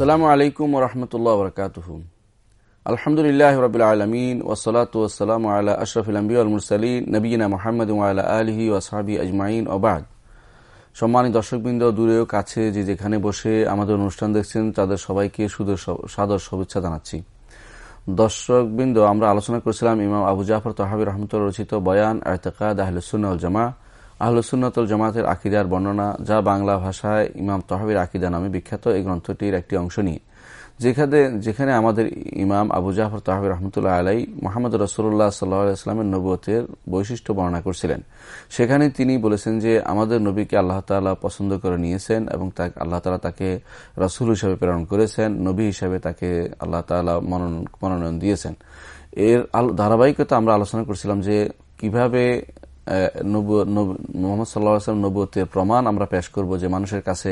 আসসালামু আলাইকুম রহমতুল্লাহ বরকাতুহ। আলহামদুলিল্লাহ রবিল আলমিন ওসলাত ওসালাম আল্লাহ আশরফুল মুরসালিন নবীনা মোহাম্মদ আল্লাহ আলহি ওসাহাবি আজমাইন ওবাদ সম্মানিত দর্শকবৃন্দ দূরেও কাছে যে যেখানে বসে আমাদের অনুষ্ঠান দেখছেন, তাদের সবাইকে সুদর সাদর শুভেচ্ছা জানাচ্ছি। দর্শকবৃন্দ, আমরা আলোচনা করেছিলাম ইমাম আবু জাফর তহাবি রহমতুল্লাহ রচিত বয়ান আয়তকাদ আহলুসুল জামা আহলুসুন্নতল জামাতের আকিদার বর্ণনা যা বাংলা ভাষায় ইমাম তহাবির আকিদা নামে বিখ্যাত এই গ্রন্থটির একটি অংশ নিয়ে। যেখানে যেখানে আমাদের ইমাম আবু জাফর তাহাবি রহমতুল্লাহ আলাই মোহাম্মদ রসুল্লাহ সাল্লাহামের নবতের বৈশিষ্ট্য বর্ণনা করছিলেন। সেখানে তিনি বলেছেন যে, আমাদের নবীকে আল্লাহ তালা পছন্দ করে নিয়েছেন এবং তাকে আল্লাহ তালা তাকে রসুল হিসাবে প্রেরণ করেছেন, নবী হিসাবে তাকে আল্লাহ তালা মনোনয়ন দিয়েছেন। এর ধারাবাহিকতা আমরা আলোচনা করছিলাম যে, কীভাবে মোহাম্মদ সাল্লাহ আসলাম প্রমাণ আমরা পেশ করব যে মানুষের কাছে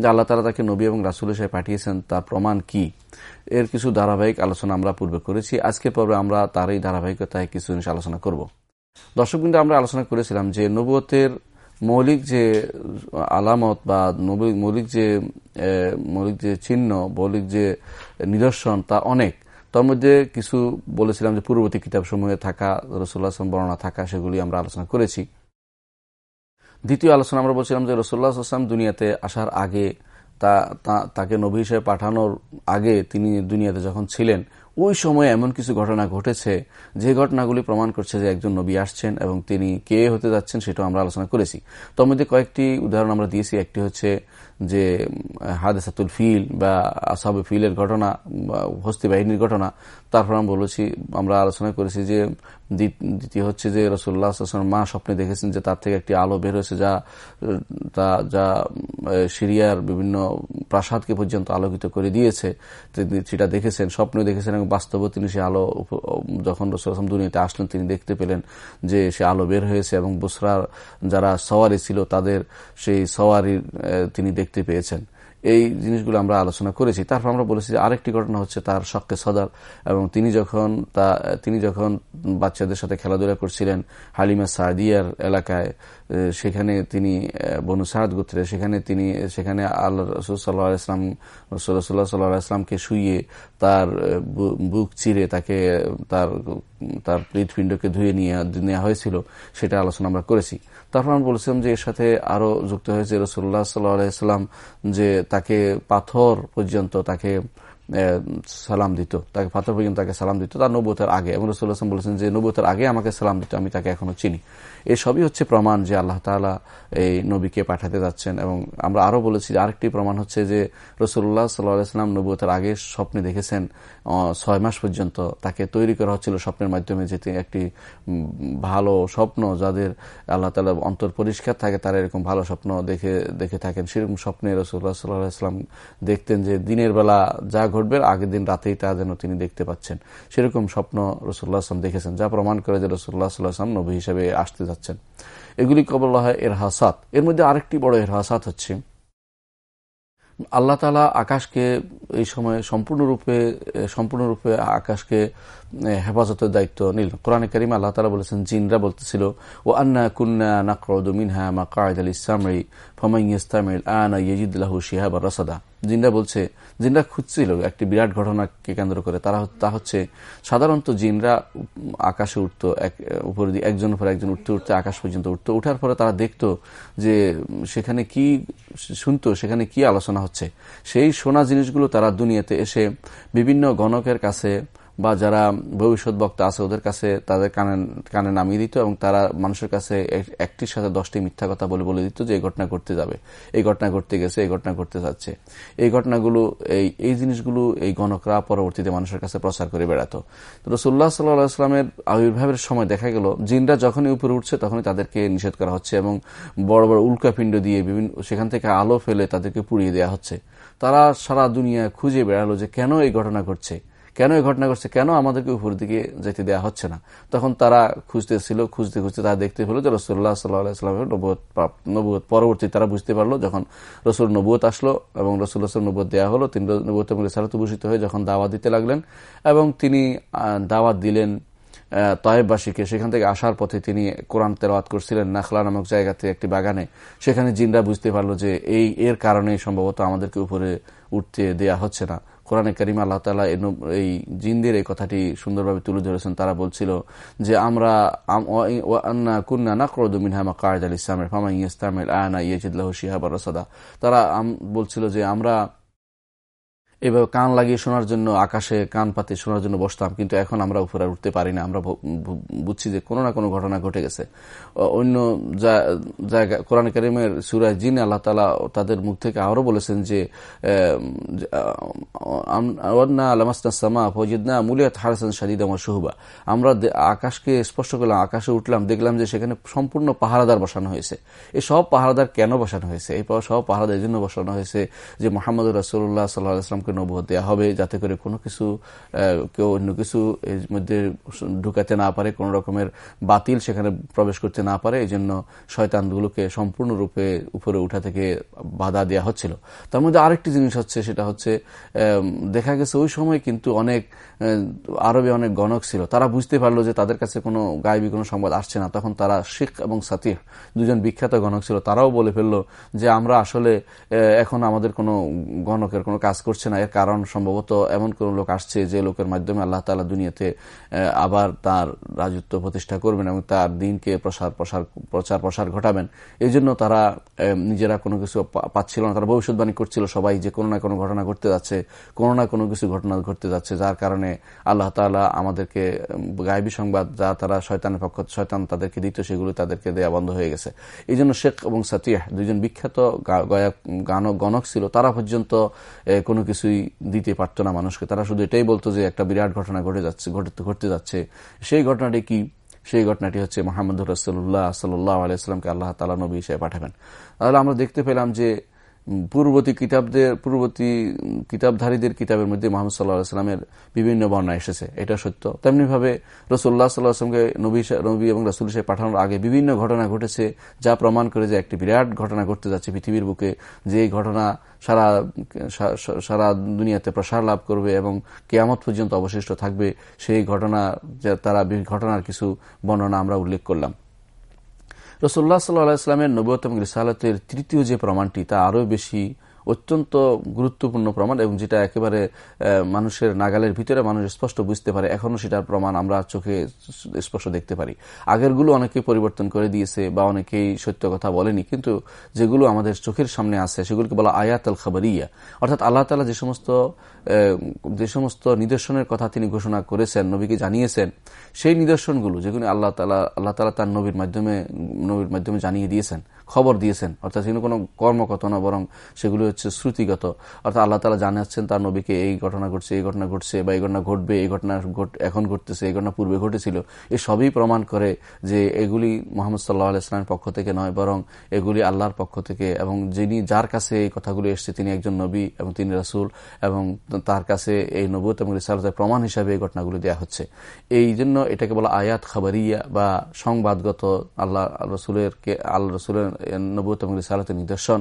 যে আল্লাহ তালা তাকে নবী এবং রাসুল হিসেবে পাঠিয়েছেন, তার প্রমাণ কি? এর কিছু ধারাবাহিক আলোচনা আমরা পূর্বে করেছি। আজকের পর্বে আমরা তার এই ধারাবাহিকতায় কিছু জিনিস আলোচনা করব। দর্শক কিন্তু আমরা আলোচনা করেছিলাম যে নবতের মৌলিক যে আলামত বা মৌলিক যে মৌলিক যে চিহ্ন, মৌলিক যে নিদর্শন তা অনেক। তার মধ্যে কিছু বলেছিলাম যে পূর্ববর্তী কিতাব সমূহে থাকা, রসুল্লাহ আসলাম বর্ণনা থাকা, সেগুলি আমরা আলোচনা করেছি। দ্বিতীয় আলোচনা আমরা বলছিলাম যে রসুল্লাহ আসলাম দুনিয়াতে আসার আগে তা, তাকে নবী হিসেবে পাঠানোর আগে তিনি দুনিয়াতে যখন ছিলেন ওই সময় এমন কিছু ঘটনা ঘটেছে, যে ঘটনাগুলি প্রমাণ করছে যে একজন নবী আসছেন এবং তিনি কে হতে যাচ্ছেন সেটাও আমরা আলোচনা করেছি। তোর মধ্যে কয়েকটি উদাহরণ আমরা দিয়েছি। একটি হচ্ছে যে হাদেসাতুল ফিল বা আসাবে ফিলের ঘটনা হস্তি বাহিনীর ঘটনা। তারপর আমরা বলেছি, আমরা আলোচনা করেছি যে দ্বিতীয় হচ্ছে যে রসুল্লাহ মা স্বপ্নে দেখেছেন যে তার থেকে একটি আলো বের হয়েছে যা যা সিরিয়ার বিভিন্ন প্রাসাদকে পর্যন্ত আলোকিত করে দিয়েছে। সেটা দেখেছেন স্বপ্নে দেখেছেন এবং বাস্তবে তিনি সে আলো যখন রসুল আসলাম দুনিয়াতে আসলেন, তিনি দেখতে পেলেন যে সে আলো বের হয়েছে এবং বুসরার যারা সওয়ারি ছিল তাদের সেই সওয়ারির তিনি দেখতে পেয়েছেন। এই জিনিসগুলো আমরা আলোচনা করেছি। তারপর আমরা বলেছি যে আরেকটি ঘটনা হচ্ছে তার শখকে সদার এবং তিনি যখন তা, তিনি যখন বাচ্চাদের সাথে খেলাধুলা করছিলেন হালিমা সাদিয়ার এলাকায় সেখানে তিনি বনু সাহাদ গোত্রে, সেখানে তিনি, সেখানে আল্লাহ রসুল সাল্লাহ ইসলাম রসুল্লাহ সাল্লাহ আসলামকে শুইয়ে তার বুক চিরে তাকে তার তার হৃদপিণ্ডকে ধুয়ে নিয়ে, নেওয়া হয়েছিল, সেটা আলোচনা আমরা করেছি। তারপর আমি বলেছিলাম যে এর সাথে আরও যুক্ত হয়েছে রসুল্লাহ সাল্লাহাম যে তাকে পাথর পর্যন্ত তাকে সালাম দিত। তাকে ফাতর পর্যন্ত তাকে সালাম দিত। তার নবতের আগে এবং রসুল্লাহাম বলেছেন যে নবতের আগে আমাকে সালাম দিত, আমি তাকে এখনও চিনি। এসবই সবই হচ্ছে প্রমাণ যে আল্লাহ তালা এই নবীকে পাঠাতে যাচ্ছেন এবং আমরা আরও বলেছি যে, আরেকটি প্রমাণ হচ্ছে যে রসুল্লাহ সাল্লাহ সাল্লাম নবতের আগে স্বপ্নে দেখেছেন ছয় মাস পর্যন্ত তাকে তৈরি করা হচ্ছিল স্বপ্নের মাধ্যমে যে একটি ভালো স্বপ্ন যাদের আল্লাহ তালা অন্তর পরিষ্কার থাকে, তারা এরকম ভালো স্বপ্ন দেখে দেখে থাকেন। সেরকম স্বপ্নে রসুল্লাহ সাল্লাহ ইসলাম দেখতেন যে দিনের বেলা যা ঘটবে, আগের দিন রাতেই তা যেন তিনি দেখতে পাচ্ছেন। সেরকম স্বপ্ন রসুল্লাহ আসলাম দেখেছেন যা প্রমাণ করে যে রসুল্লাহ সাল্লাহ আসলাম নবী হিসেবে আসতে যাচ্ছেন। এগুলি কবল হয় এর হাসাত। এর মধ্যে আরেকটি বড় এর হাসাত হচ্ছে আল্লাহ তালা আকাশকে এই সময় সম্পূর্ণরূপে সম্পূর্ণরূপে আকাশকে হেফাজতের দায়িত্ব নিল। কোরআনে করিম আল্লাহ তালা বলেছেন, জিনরা বলতেছিল ও আন্না কুন্না মা কায়দ আল আনা ইয়েজিদুল্লাহ জিনরা বলছে, জিনরা খুঁজছিল একটি বিরাট ঘটনাকে কেন্দ্র করে। তারা তা হচ্ছে, সাধারণত জিনরা আকাশে উঠত উপর দিয়ে একজন উপর একজন উঠতে উঠতে আকাশ পর্যন্ত উঠতো। উঠার পরে তারা দেখত যে, সেখানে কি শুনতো, সেখানে কি আলোচনা হচ্ছে। সেই শোনা জিনিসগুলো তারা দুনিয়াতে এসে বিভিন্ন গণকের কাছে বা যারা ভবিষ্যৎ বক্তা আছে, ওদের কাছে তাদের কানে কানে নামিয়ে দিত এবং তারা মানুষের কাছে একটির সাথে দশটি মিথ্যা কথা বলে বলে দিত যে এই ঘটনা ঘটতে যাবে, এই ঘটনা ঘটতে গেছে, এই ঘটনা ঘটতে যাচ্ছে। এই ঘটনাগুলো, এই এই জিনিসগুলো এই গণকরা পরবর্তীতে মানুষের কাছে প্রচার করে বেড়াত। রসুল্লাহ সাল্লাহ আসলামের আবির্ভাবের সময় দেখা গেল, জিনরা যখনই উপরে উঠছে তখনই তাদেরকে নিষেধ করা হচ্ছে এবং বড় বড় উল্কাপিণ্ড দিয়ে বিভিন্ন সেখান থেকে আলো ফেলে তাদেরকে পুড়িয়ে দেওয়া হচ্ছে। তারা সারা দুনিয়া খুঁজে বেড়ালো যে কেন এই ঘটনা ঘটছে। কেন এই ঘটনা ঘটছে? কেন আমাদেরকে উপর দিকে যেতে দেওয়া হচ্ছে না? তখন তারা খুঁজতেছিল, খুঁজতে খুঁজতে তারা দেখতে পেল যে রসুল্লাহ সাল্লাহামের নবুয় নবুয় পরবর্তী তারা বুঝতে পারল যখন রসুল নবুয়ত আসলো এবং রসুল্লাহ নবুয় দেওয়া হলো, তিনি নবুয়ত সালাত ভূষিত হয়ে যখন দাওয়াত দিতে লাগলেন এবং তিনি দাওয়াত দিলেন তয়েববাসীকে। সেখান থেকে আসার পথে তিনি কোরআন তেলাওয়াত করছিলেন নাখলা নামক জায়গাতে একটি বাগানে। সেখানে জিনরা বুঝতে পারল যে এই, এর কারণে সম্ভবত আমাদেরকে উপরে উঠতে দেয়া হচ্ছে না। কোরআনে করিম আল্লাহ তালা এই জিন্দের এই কথাটি সুন্দরভাবে তুলে ধরেছেন। তারা বলছিল যে আমরা কুন্না নাকরদু মিনহামা কায়দ আল ইসলামের ফামা ইসলামের আয়না ইয়েজিদুল্লাহ শিহাবার রসাদা তারা বলছিল যে আমরা এভাবে কান লাগিয়ে শোনার জন্য, আকাশে কান পাতে শোনার জন্য বসতাম, কিন্তু এখন আমরা উপরে উঠতে পারি না। আমরা বুঝছি যে কোনো না কোনো ঘটনা ঘটে গেছে। অন্য জায়গা, কোরআন করিমের সুরায় জিন, আল্লাহ তালা তাদের মুখ থেকে আরও বলেছেন যে আমরা আকাশকে স্পষ্ট করলাম, আকাশে উঠলাম, দেখলাম যে সেখানে সম্পূর্ণ পাহারাদার বসানো হয়েছে। এই সব পাহারাদার কেন বসানো হয়েছে? এই সব পাহারাদার জন্য বসানো হয়েছে যে মোহাম্মদ রাসুল্লাহ সাল্লাহ ইসলামকে নবুয়ত দেওয়া হবে যাতে করে কোনো কিছু কেউ অন্য কিছু এর মধ্যে ঢুকাতে না পারে, কোন রকমের বাতিল সেখানে প্রবেশ করতে না পারে। এই জন্য শয়তানগুলোকে সম্পূর্ণরূপে উপরে উঠা থেকে বাধা দেওয়া হচ্ছিল। তার মধ্যে আরেকটি জিনিস হচ্ছে, সেটা হচ্ছে দেখা গেছে ওই সময় কিন্তু অনেক আরবে অনেক গণক ছিল। তারা বুঝতে পারল যে তাদের কাছে কোনো গায়েবী কোনো সংবাদ আসছে না। তখন তারা শিখ এবং সাতিহ দুজন বিখ্যাত গণক ছিল। তারাও বলে ফেলল যে আমরা আসলে এখন আমাদের কোনো গণকের কোনো কাজ করছে না। না, এর কারণ সম্ভবত এমন কোন লোক আসছে যে লোকের মাধ্যমে আল্লাহ তালা দুনিয়াতে আবার তার রাজত্ব প্রতিষ্ঠা করবেন এবং তার দিনকে প্রসার প্রসার, প্রচার, প্রসার ঘটাবেন। এই জন্য তারা নিজেরা কোনো কিছু পাচ্ছিল না। তারা ভবিষ্যৎবাণী করছিল সবাই যে কোনো না কোনো ঘটনা ঘটতে যাচ্ছে, কোনো না কোনো কিছু ঘটনা ঘটতে যাচ্ছে, যার কারণে আল্লাহ তালা আমাদেরকে গায়েবী সংবাদ যা তারা শয়তানের পক্ষ, শয়তান তাদেরকে দিত সেগুলো তাদেরকে দেয়া বন্ধ হয়ে গেছে। এই জন্য শেখ এবং সাতিয়াহ দুজন বিখ্যাত গায়ক গণক ছিল। তারা পর্যন্ত কোনো কিছু কিছুই দিতে পারতো না মানুষকে। তারা শুধু এটাই বলতো যে একটা বিরাট ঘটনা ঘটে যাচ্ছে, ঘটতে যাচ্ছে। সেই ঘটনাটি কি? সেই ঘটনাটি হচ্ছে মোহাম্মদ রসুল্লাহ সাল্লাহ আলাইসালামকে আল্লাহ তালা নবী হিসেবে পাঠাবেন। তাহলে আমরা দেখতে পেলাম যে পূর্ববর্তী কিতাবদের, পূর্ববর্তী কিতাবধারীদের কিতাবের মধ্যে মোহাম্মদ সাল্লাহ আসলামের বিভিন্ন বর্ণা এসেছে। এটা সত্য। তেমনিভাবে রসুল্লাহ সাল্লাহ আসলামকে নবী নবী এবং রসুল সাহেব পাঠানোর আগে বিভিন্ন ঘটনা ঘটেছে, যা প্রমাণ করে যে একটি বিরাট ঘটনা ঘটতে যাচ্ছে পৃথিবীর বুকে, যে ঘটনা সারা সারা দুনিয়াতে প্রসার লাভ করবে এবং কেয়ামত পর্যন্ত অবশিষ্ট থাকবে। সেই ঘটনা তারা, ঘটনার কিছু বর্ণনা আমরা উল্লেখ করলাম। রসোল্লা সাল্লাহ ইসলামের নবতম রিসালতের তৃতীয় যে প্রমাণটি তা আরও বেশি অত্যন্ত গুরুত্বপূর্ণ প্রমাণ এবং যেটা একেবারে মানুষের নাগালের ভিতরে মানুষ স্পষ্ট বুঝতে পারে, এখনও সেটার প্রমাণ আমরা চোখে স্পষ্ট দেখতে পারি। আগেরগুলো অনেকে পরিবর্তন করে দিয়েছে বা অনেকেই সত্য কথা বলেনি, কিন্তু যেগুলো আমাদের চোখের সামনে আছে সেগুলোকে বলা আয়াত আল খাবারিয়া। অর্থাৎ আল্লাহ তালা যে সমস্ত যে সমস্ত নিদর্শনের কথা তিনি ঘোষণা করেছেন, নবীকে জানিয়েছেন, সেই নিদর্শনগুলো যেগুলো আল্লাহ তালা আল্লাহ তালা তার নবীর মাধ্যমে নবীর মাধ্যমে জানিয়ে দিয়েছেন, খবর দিয়েছেন, অর্থাৎ সেগুলো কোনো কর্মকথ না, বরং সেগুলো হচ্ছে শ্রুতিগত। অর্থাৎ আল্লাহ তালা জানাচ্ছেন, তার নবীকে এই ঘটনা ঘটছে, এই ঘটনা ঘটছে, বা এই ঘটনা ঘটবে, এই ঘটনা এখন ঘটতেছে, এই ঘটনা পূর্বে ঘটেছিল। এই সবই প্রমাণ করে যে এগুলি মোহাম্মদ সাল্লাহ ইসলামের পক্ষ থেকে নয়, বরং এগুলি আল্লাহর পক্ষ থেকে এবং যিনি, যার কাছে এই কথাগুলি এসছে, তিনি একজন নবী এবং তিনি রাসুল এবং তার কাছে এই নবত এবং রিসালতের প্রমাণ হিসাবে এই ঘটনাগুলি দেওয়া হচ্ছে। এই জন্য এটাকে বলা আয়াত খাবারিয়া বা সংবাদগত আল্লাহ রসুলের আল্লাহ রসুলের নবত এবং রিসালতের নিদর্শন,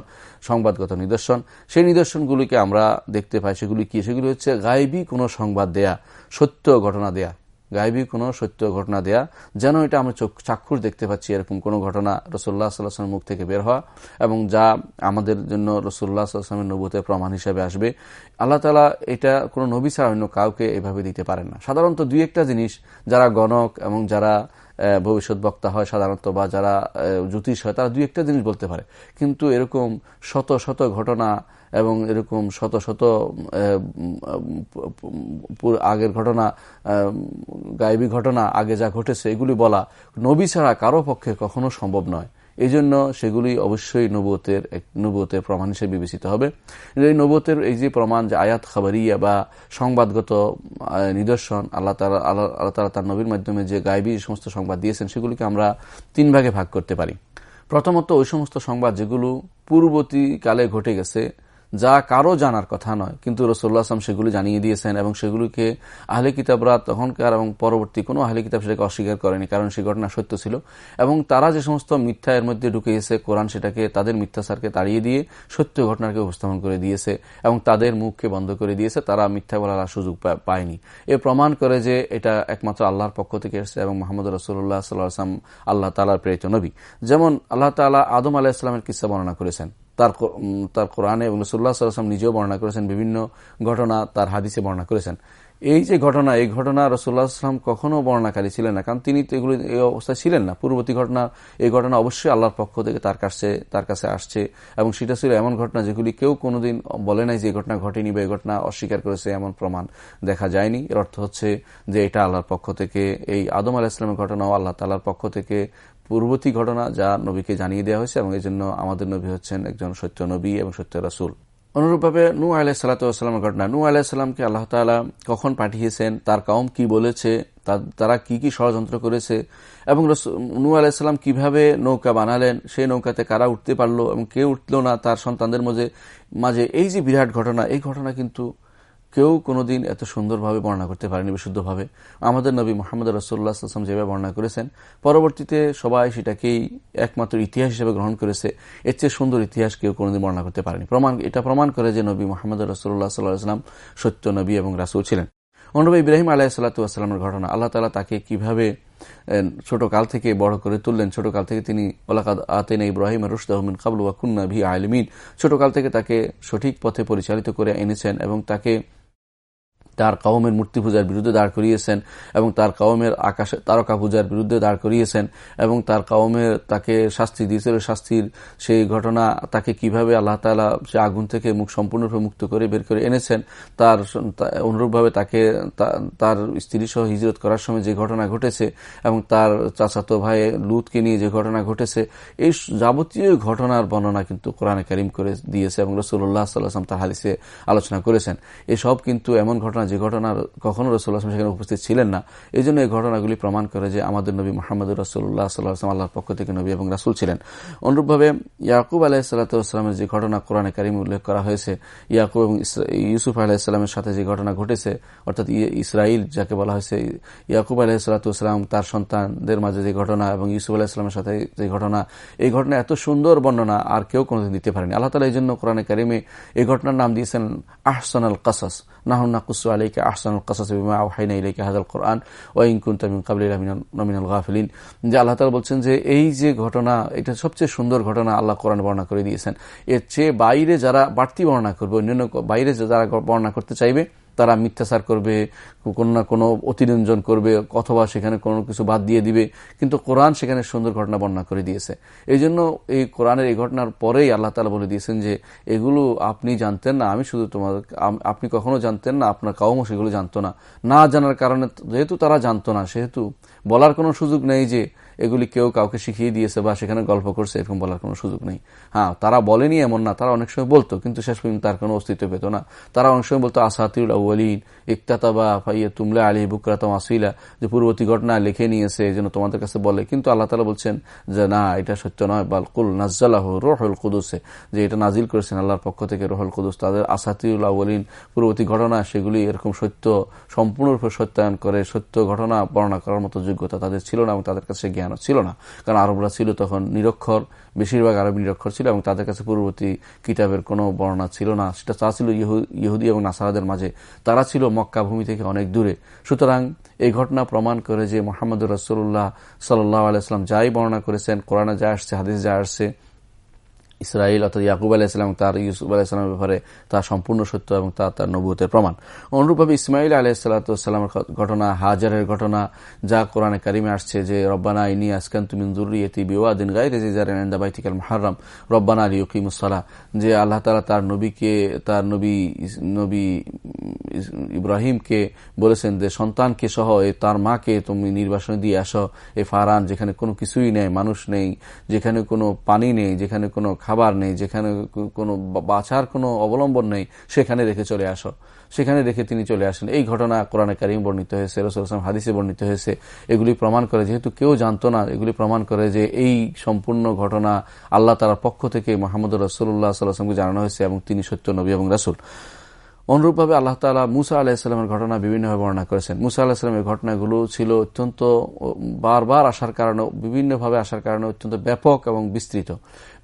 সংবাদগত নিদর্শন। সেই নিদর্শনগুলিকে আমরা দেখতে পাই। সেগুলি কি? সেগুলি হচ্ছে গায়েবী কোনো সংবাদ দেয়া, সত্য ঘটনা দেয়া। গায়েবী কোনো সত্য ঘটনা দেয়া, যেন এটা আমরা চোখ চাক্ষুর দেখতে পাচ্ছি এরকম কোনো ঘটনা রসোল্লা সাল্লাহামের মুখ থেকে বের হওয়া এবং যা আমাদের জন্য রসোল্লা সাল্লাহামের নবুতের প্রমাণ হিসেবে আসবে। আল্লাহ তালা এটা কোনো নবী ছাড়া অন্য কাউকে এভাবে দিতে পারেন না। সাধারণত দুই একটা জিনিস, যারা গণক এবং যারা ভবিষ্যৎ বক্তা হয় সাধারণত বা যারা জ্যোতিষ হয়, তারা দু একটা জিনিস বলতে পারে। কিন্তু এরকম শত শত ঘটনা এবং এরকম শত শত আগের ঘটনা গায়েবী ঘটনা, আগে যা ঘটেছে, এগুলি বলা নবী ছাড়া কারও পক্ষে কখনো সম্ভব নয়। এই জন্য সেগুলি অবশ্যই নবতের নবতের প্রমাণ হিসেবে বিবেচিত হবে। এই নবতের এই যে প্রমাণ যে আয়াত খাবারিয়া বা সংবাদগত নিদর্শন, আল্লাহ তালা আল্লাহ তালা তার নবীর মাধ্যমে যে গায়েবী সমস্ত সংবাদ দিয়েছেন, সেগুলিকে আমরা তিন ভাগে ভাগ করতে পারি। প্রথমত ওই সমস্ত সংবাদ যেগুলো পূর্ববর্তীকালে ঘটে গেছে যা কারও জানার কথা নয়। কিন্তু রসোল্লা আসলাম সেগুলি জানিয়ে দিয়েছেন এবং সেগুলিকে আহলে কিতাবরা তখনকার এবং পরবর্তী কোনো আহলে কিতাব সেটাকে অস্বীকার করেনি, কারণ সেই ঘটনা সত্য ছিল। এবং তারা যে সমস্ত মিথ্যা এর মধ্যে ঢুকে এসে কোরআন সেটাকে তাদের মিথ্যা মিথ্যাচারকে তাড়িয়ে দিয়ে সত্য ঘটনাকে উপস্থাপন করে দিয়েছে এবং তাদের মুখকে বন্ধ করে দিয়েছে, তারা মিথ্যা বলার সুযোগ পায়নি। এ প্রমাণ করে যে এটা একমাত্র আল্লাহর পক্ষ থেকে এসেছে এবং মোহাম্মদ রসুল্লাহ সাল্লাহাম আল্লাহ তালার প্রেরিত নবী। যেমন আল্লাহ তালা আদম আলাহিসামের কিসা বর্ণনা করেছেন। তার তার কোরআনে এবং রসুল্লাহ সাল্লাম নিজেও বর্ণনা করেছেন, বিভিন্ন ঘটনা তার হাদিসে বর্ণনা করেছেন। এই যে ঘটনা, এই ঘটনা রসুল্লাহ আসলাম কখনো বর্ণাকারী ছিলেন না, কারণ তিনি তো এগুলো এই অবস্থায় ছিলেন না। পূর্ববর্তী ঘটনা, এই ঘটনা অবশ্যই আল্লাহর পক্ষ থেকে তার কাছে তার কাছে আসছে এবং সেটা ছিল এমন ঘটনা যেগুলি কেউ কোনোদিন বলে নাই যে ঘটনা ঘটেনি বা এই ঘটনা অস্বীকার করেছে এমন প্রমাণ দেখা যায়নি। এর অর্থ হচ্ছে যে এটা আল্লাহর পক্ষ থেকে, এই আদম আলাহ ইসলামের ঘটনাও আল্লাহ তালার পক্ষ থেকে পূর্ববর্তী ঘটনা যা নবীকে জানিয়ে দেওয়া হয়েছে এবং এই জন্য আমাদের নবী হচ্ছেন একজন সত্য নবী এবং সত্য রাসুল। অনুরূপভাবে নু আলাহ সাল্লাতামের ঘটনা। নু আলাহিসাল্লামকে আল্লাহ তালা কখন পাঠিয়েছেন, তার কাউম কি বলেছে, তারা কি কি ষড়যন্ত্র করেছে এবং নু আলাহিসাল্লাম কীভাবে নৌকা বানালেন সেই নৌকাতে কারা উঠতে পারল এবং কে উঠল না, তার সন্তানদের মাঝে মাঝে এই যে বিরাট ঘটনা, এই ঘটনা কিন্তু কেউ কোনোদিন এত সুন্দরভাবে বর্ণনা করতে পারেনি বিশুদ্ধভাবে। আমাদের নবী মোহাম্মদ রসুল্লাহ আসলাম যেভাবে বর্ণনা করেছেন, পরবর্তীতে সবাই সেটাকেই একমাত্র ইতিহাস হিসেবে গ্রহণ করেছে। এর চেয়ে সুন্দর ইতিহাস কেউ কোনোদিন বর্ণনা করতে পারেনি। প্রমাণ, এটা প্রমাণ করে যে নবী মোহাম্মদ রসুল্লাহ সাল্লাহাম সত্য নবী এবং রাসুল ছিলেন। অনুরূপ ইব্রাহিম আলাহ সাল্লাতামের ঘটনা, আল্লাহ তালা তাকে কীভাবে ছোট কাল থেকে বড় করে তুললেন? ছোট কাল থেকে তিনি, ওলাকাদ আতেন ইব্রাহিম রুশদাহমিন কাবলু ওয়াকুন্না ভি আলমিন। ছোট কাল থেকে তাকে সঠিক পথে পরিচালিত করে এনেছেন এবং তাকে তার কওমের মূর্তি পূজার বিরুদ্ধে দাঁড় করিয়েছেন এবং তার কওমের আকাশে তারকা পূজার বিরুদ্ধে দাঁড় করিয়েছেন এবং তার কওমের তাকে শাস্তি দিয়েছিল। শাস্তির সেই ঘটনা তাকে কীভাবে আল্লাহ তালা সে আগুন থেকে মুখ সম্পূর্ণরূপে মুক্ত করে বের করে এনেছেন, তার অনুরূপভাবে তাকে তার স্ত্রী সহ হিজরত করার সময় যে ঘটনা ঘটেছে এবং তার চাচাতো ভাই লুতকে নিয়ে যে ঘটনা ঘটেছে, এই যাবতীয় ঘটনার বর্ণনা কিন্তু কোরআনে করিম করে দিয়েছে এবং রসুল্লাহ সাল্লাহাম তার হাদিসে আলোচনা করেছেন। এসব কিন্তু এমন ঘটনা যে ঘটনা কখনো রসুল্লাহ সেখানে উপস্থিত ছিলেন না এই জন্য এই ঘটনাগুলি প্রমাণ করে যে আমাদের নবী মোহাম্মদ রসুল্লাহ সাল্লাহাম আল্লাহর পক্ষ থেকে নবী এবং রাসুল ছিলেন। অনুরূপভাবে ইয়াকুব আলাহিসাল্লামের যে ঘটনা কোরআনে কারিম উল্লেখ করা হয়েছে, ইয়াকুব এবং ইউসুফ আলাহিসাল্লামের সাথে যে ঘটনা ঘটেছে, অর্থাৎ ইসরাইল যাকে বলা হয়েছে, ইয়াকুব আলাহিসাল্লাম তার সন্তানদের মাঝে যে ঘটনা এবং ইউসুফ আলাহিসামের সাথে যে ঘটনা, এই ঘটনা এত সুন্দর বর্ণনা আর কেউ কোনোদিন দিতে পারেনি। আল্লাহ তালা এই জন্য কোরআনে কারিমে এই ঘটনার নাম দিয়েছেন আহসান আল কাসাস। নাহন নাকুসু আলাইকে আহসানুল কাসাস বিমা আওহাইনা ইলাইকে হাদাল কোরআন ওয়াইন কুনতা মিন কাবলিলা মিনাল গাফিলিন যে আল্লাহ তাআলা বলছেন যে এই যে ঘটনা, এটা সবচেয়ে সুন্দর ঘটনা আল্লাহ কোরআন বর্ণনা করে দিয়েছেন। এর চেয়ে বাইরে যারা বাড়তি বর্ণনা করবে, অন্যান্য বাইরে যারা বর্ণনা করতে চাইবে, তারা মিথ্যাচার করবে কোনো না কোনো অতিরঞ্জন করবে, অথবা সেখানে কোনো কিছু বাদ দিয়ে দিবে, কিন্তু কোরআন সেখানে সুন্দর ঘটনা বর্ণনা করে দিয়েছে। এই জন্য এই কোরআনের এই ঘটনার পরেই আল্লাহ তালা বলে দিয়েছেন যে, এগুলো আপনি জানতেন না, আমি শুধু তোমার আপনি কখনো জানতেন না, আপনার কাউমও সেগুলো জানতো না। না জানার কারণে যেহেতু তারা জানতো না, সেহেতু বলার কোনো সুযোগ নেই যে, এগুলি কেউ কাউকে শিখিয়ে দিয়েছে বা সেখানে গল্প করছে, এরকম বলার কোনো সুযোগ নেই। হ্যাঁ তারা বলেনি এমন না, তারা অনেক সময় বলতো, কিন্তু শেষ পর্যন্ত তার কোনো অস্তিত্ব পেত না। তারা অনেক সময় বলতো আসাতিউল আউ্লিন ইকতাতাবা ফাইয়া তুমলা আলী বুকরাতম আসিলা যে পূর্ববর্তী ঘটনা লিখে নিয়েছে, এই জন্য তোমাদের কাছে বলে। কিন্তু আল্লাহ তালা বলছেন যে, না, এটা সত্য নয়। বাল কুল নাজ্জালাহ রোহল কুদুসে যে এটা নাজিল করেছেন আল্লাহর পক্ষ থেকে রোহল কুদুস। তাদের আসাতিউল আউ্লিন পূর্ববর্তী ঘটনা সেগুলি এরকম সত্য, সম্পূর্ণরূপে সত্যায়ন করে, সত্য ঘটনা বর্ণনা করার মতো যোগ্যতা তাদের ছিল না এবং তাদের কাছে জ্ঞানও ছিল না। কারণ আরবরা ছিল তখন নিরক্ষর বেশিরভাগ আরবি নিরক্ষর ছিল এবং তাদের কাছে পূর্ববর্তী কিতাবের কোনো বর্ণনা ছিল না। সেটা তা ছিল ইহুদি এবং নাসারাদের মাঝে। তারা ছিল মক্কা ভূমি থেকে অনেক দূরে। সুতরাং এই ঘটনা প্রমাণ করে যে মোহাম্মদ রসুল্লাহ সাল্লাহ আলাইসলাম যাই বর্ণনা করেছেন, কোরআনে যা আসছে, হাদিস যা আসছে ইসরায়েল অর্থাৎ ইয়াকুব আলাহিসাম তার ইউসুফ আলাহিসামের ব্যাপারে তা সম্পূর্ণ সত্য এবং তা তার নবুতের প্রমাণ। অনুরূপভাবে ইসমাইল আলাহিসাল্লামের ঘটনা, হাজারের ঘটনা, যা কোরআনে কারিমে আসছে যে, রব্বানা ইনি আসকান তুমিন জুরিয়তি বিওয়াদিন গাই রেজিজারেন বাইতিকাল মাহারাম রব্বানা আলী ইকিমুসালা যে আল্লাহ তালা তার নবীকে তার নবী নবী ইব্রাহিমকে বলেছেন যে, সন্তানকে সহ তার মাকে তুমি নির্বাসনে দিয়ে আসো, এ ফারান যেখানে কোনো কিছুই নেই, মানুষ নেই, যেখানে কোনো পানি নেই, যেখানে কোনো খাবার নেই, যেখানে কোনো বাছার কোনো অবলম্বন নেই, সেখানে রেখে চলে আসো। সেখানে রেখে তিনি চলে আসেন। এই ঘটনা কোরআনে কারিম বর্ণিত হয়েছে রসুলাম হাদিসে বর্ণিত হয়েছে। এগুলি প্রমাণ করে, যেহেতু কেউ জানতো না, এগুলি প্রমাণ করে যে এই সম্পূর্ণ ঘটনা আল্লাহ তালার পক্ষ থেকে মোহাম্মদ রসুল্লাহ সাল্লাহামকে জানানো হয়েছে এবং তিনি সত্য নবী এবং রাসুল। অনুরূপভাবে আল্লাহ তালা মুসা আলাহিসাল্লামের ঘটনা বিভিন্নভাবে বর্ণনা করেছেন। মুসা আলাহিসাল্লামের ঘটনাগুলো ছিল অত্যন্ত, বারবার আসার কারণে, বিভিন্নভাবে আসার কারণে অত্যন্ত ব্যাপক এবং বিস্তৃত।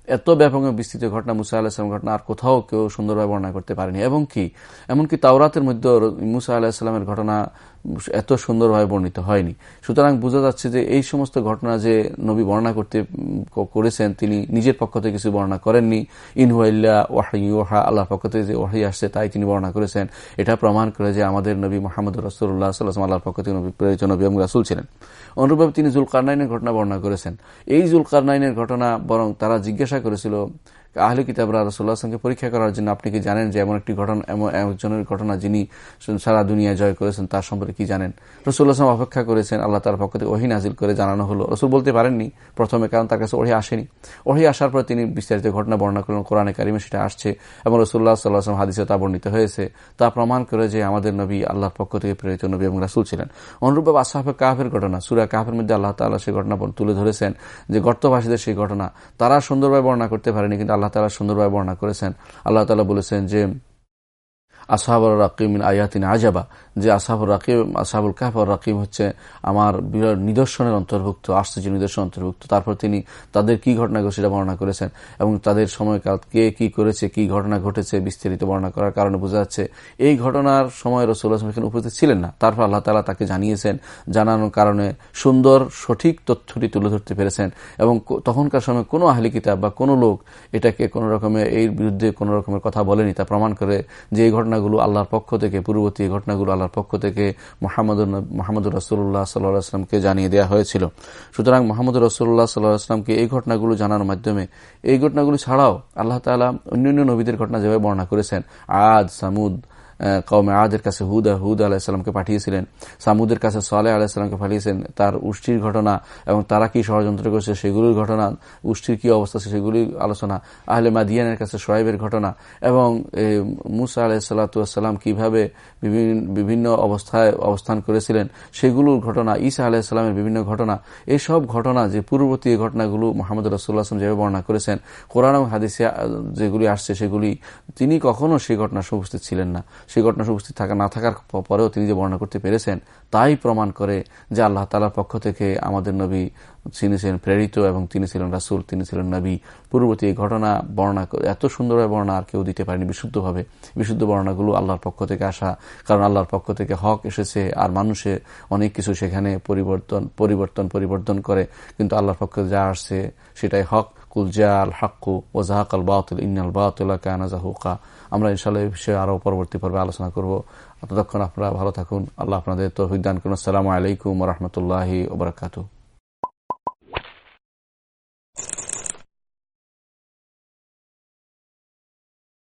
এত ব্যাপক বিস্তৃত ঘটনা, মুসা আলাহিসাম ঘটনা আর কোথাও কেউ সুন্দরভাবে বর্ণনা করতে পারেনি। এবং কি? এমনকি তাওরাতের মধ্যে মুসা আলাহিসাল্লামের ঘটনা এত সুন্দরভাবে বর্ণিত হয়নি। সুতরাং বোঝা যাচ্ছে যে এই সমস্ত ঘটনা যে নবী বর্ণনা করতে করেছেন, তিনি নিজের পক্ষ থেকে কিছু বর্ণনা করেননি। ইনহুয়াল্লা ওয়াহি ওহা আল্লাহ পক্ষ থেকে যে ওয়াহি আসছে তাই তিনি বর্ণনা করেছেন। এটা প্রমাণ করে যে আমাদের নবী মোহাম্মদ রসুল্লাহ সাল্লাহ আল্লাহর পক্ষ থেকে নবী প্রেরিত নবী রাসুল ছিলেন। অনুরূপভাবে তিনি জুলকারনাইনের ঘটনা বর্ণনা করেছেন। এই জুলকারনাইনের ঘটনা বরং তারা জিজ্ঞাসা করেছিল আহলে কিতাবরা রসুল্লাহ আসলামকে পরীক্ষা করার জন্য আপনি কি জানেন যে এমন একটি ঘটনা, এমন একজনের ঘটনা যিনি সারা দুনিয়া জয় করেছেন, তার সম্পর্কে কি জানেন? রসুল্লাহ আসলাম অপেক্ষা করেছেন, আল্লাহ তার পক্ষ থেকে ওহি নাজিল করে জানানো হলো। রসুল বলতে পারেননি, প্রথমে কারণ তার কাছে ওহি আসেনি। ওহি আসার পর তিনি বিস্তারিত ঘটনা বর্ণনা করলেন, কোরআনে কারিমে সেটা আসছে এবং রসুল্লাহ সাল্লাহ আসলাম হাদিসে তা বর্ণিত হয়েছে। তা প্রমাণ করে যে আমাদের নবী আল্লাহর পক্ষ থেকে প্রেরিত নবী এবং রাসুল ছিলেন। অনুরূপভাবে আসাফে কাহের ঘটনা, সুরা কাহের মধ্যে আল্লাহ তাল্লাহ সেই ঘটনা তুলে ধরেছেন যে গর্তবাসীদের সেই ঘটনা, তারা সুন্দরভাবে বর্ণনা করতে পারেনি, কিন্তু আল্লাহ তালা সুন্দরভাবে বর্ণনা করেছেন। আল্লাহ তালা বলেছেন যে আসাহাবুর রাকিম আয়াতিন আজাবা, যে আসাহাবুর রাকিম আসাহাবুল কাহর রাকিম হচ্ছে আমার বিরাট নিদর্শনের অন্তর্ভুক্ত, আশ্চর্য নিদর্শন অন্তর্ভুক্ত। তারপর তিনি তাদের কি ঘটনা ঘটে সেটা বর্ণনা করেছেন এবং তাদের সময়কাল কে কি করেছে, কি ঘটনা ঘটেছে বিস্তারিত বর্ণনা করার কারণে বোঝা যাচ্ছে এই ঘটনার সময় রসুল আসলাম এখানে উপস্থিত ছিলেন না। তারপর আল্লাহ তালা তাকে জানিয়েছেন, জানানোর কারণে সুন্দর সঠিক তথ্যটি তুলে ধরতে পেরেছেন এবং তখনকার সময় কোনো আহলি কিতাব বা কোনো লোক এটাকে কোনো রকমের এর বিরুদ্ধে কোনো রকমের কথা বলেনি। তা প্রমাণ করে যে এই ঘটনা ঘটনাগুলো আল্লাহর পক্ষ থেকে, পূর্ববর্তী ঘটনাগুলো আল্লাহর পক্ষ থেকে মোহাম্মদ রসুল্লাহ সাল্লাহ আসলামকে জানিয়ে দেওয়া হয়েছিল। সুতরাং মোহাম্মদ রসুল্লাহ সাল্লাহ আসলামকে এই ঘটনাগুলো জানার মাধ্যমে, এই ঘটনাগুলো ছাড়াও আল্লাহ তালা অন্যান্য নবীদের ঘটনা যেভাবে বর্ণনা করেছেন, আদ, সামুদ কৌমে আদের কাছে হুদ হুদ আলাহিসাল্লামকে পাঠিয়েছিলেন। সামুদের কাছে সালেহ আলাহিসাল্লামকে পাঠিয়েছেন। তার উষ্টির ঘটনা এবং তারা কি ষড়যন্ত্র করেছে সেগুলির ঘটনা, উষ্টির কি অবস্থা আছে সেগুলির আলোচনা। আহলে মাদিয়ানের কাছে সোয়াইবের ঘটনা এবং মুসা আলাহিসাল্লাতাম কীভাবে বিভিন্ন অবস্থায় অবস্থান করেছিলেন সেগুলোর ঘটনা, ঈসা আলাহিসাল্লামের বিভিন্ন ঘটনা এইসব ঘটনা যে পূর্ববর্তী ঘটনাগুলো মোহাম্মদ রসুল্লাহ আসলাম যেভাবে বর্ণনা করেছেন, কোরআন হাদিসে যেগুলি আসছে সেগুলি তিনি কখনো সেই ঘটনা উপস্থিত ছিলেন না। সেই ঘটনা উপস্থিত থাকা না থাকার পরেও তিনি যে বর্ণনা করতে পেরেছেন, তাই প্রমাণ করে যে আল্লাহ তালার পক্ষ থেকে আমাদের নবী তিনি ছিলেন প্রেরিত এবং তিনি ছিলেন রাসুল, তিনি ছিলেন নবী। পূর্ববর্তী এই ঘটনা বর্ণনা এত সুন্দরভাবে বর্ণনা আর কেউ দিতে পারেনি বিশুদ্ধভাবে। বিশুদ্ধ বর্ণনাগুলো আল্লাহর পক্ষ থেকে আসা, কারণ আল্লাহর পক্ষ থেকে হক এসেছে আর মানুষে অনেক কিছু সেখানে পরিবর্তন পরিবর্তন পরিবর্তন করে, কিন্তু আল্লাহর পক্ষে যা আসছে সেটাই হক। কুলজা আল হাক্কু ও জাহাক আল বাতিল, ইন্নাল বাতিল কানা জাহুকা। আমরা ইনশাল্লাহ এই বিষয়ে আরও পরবর্তী পর্বে আলোচনা করব। ততক্ষণ আপনারা ভালো থাকুন। আল্লাহ আপনাদের তো দান করুন। আসসালামু আলাইকুম রহমতুল্লাহি ওবরাকাতু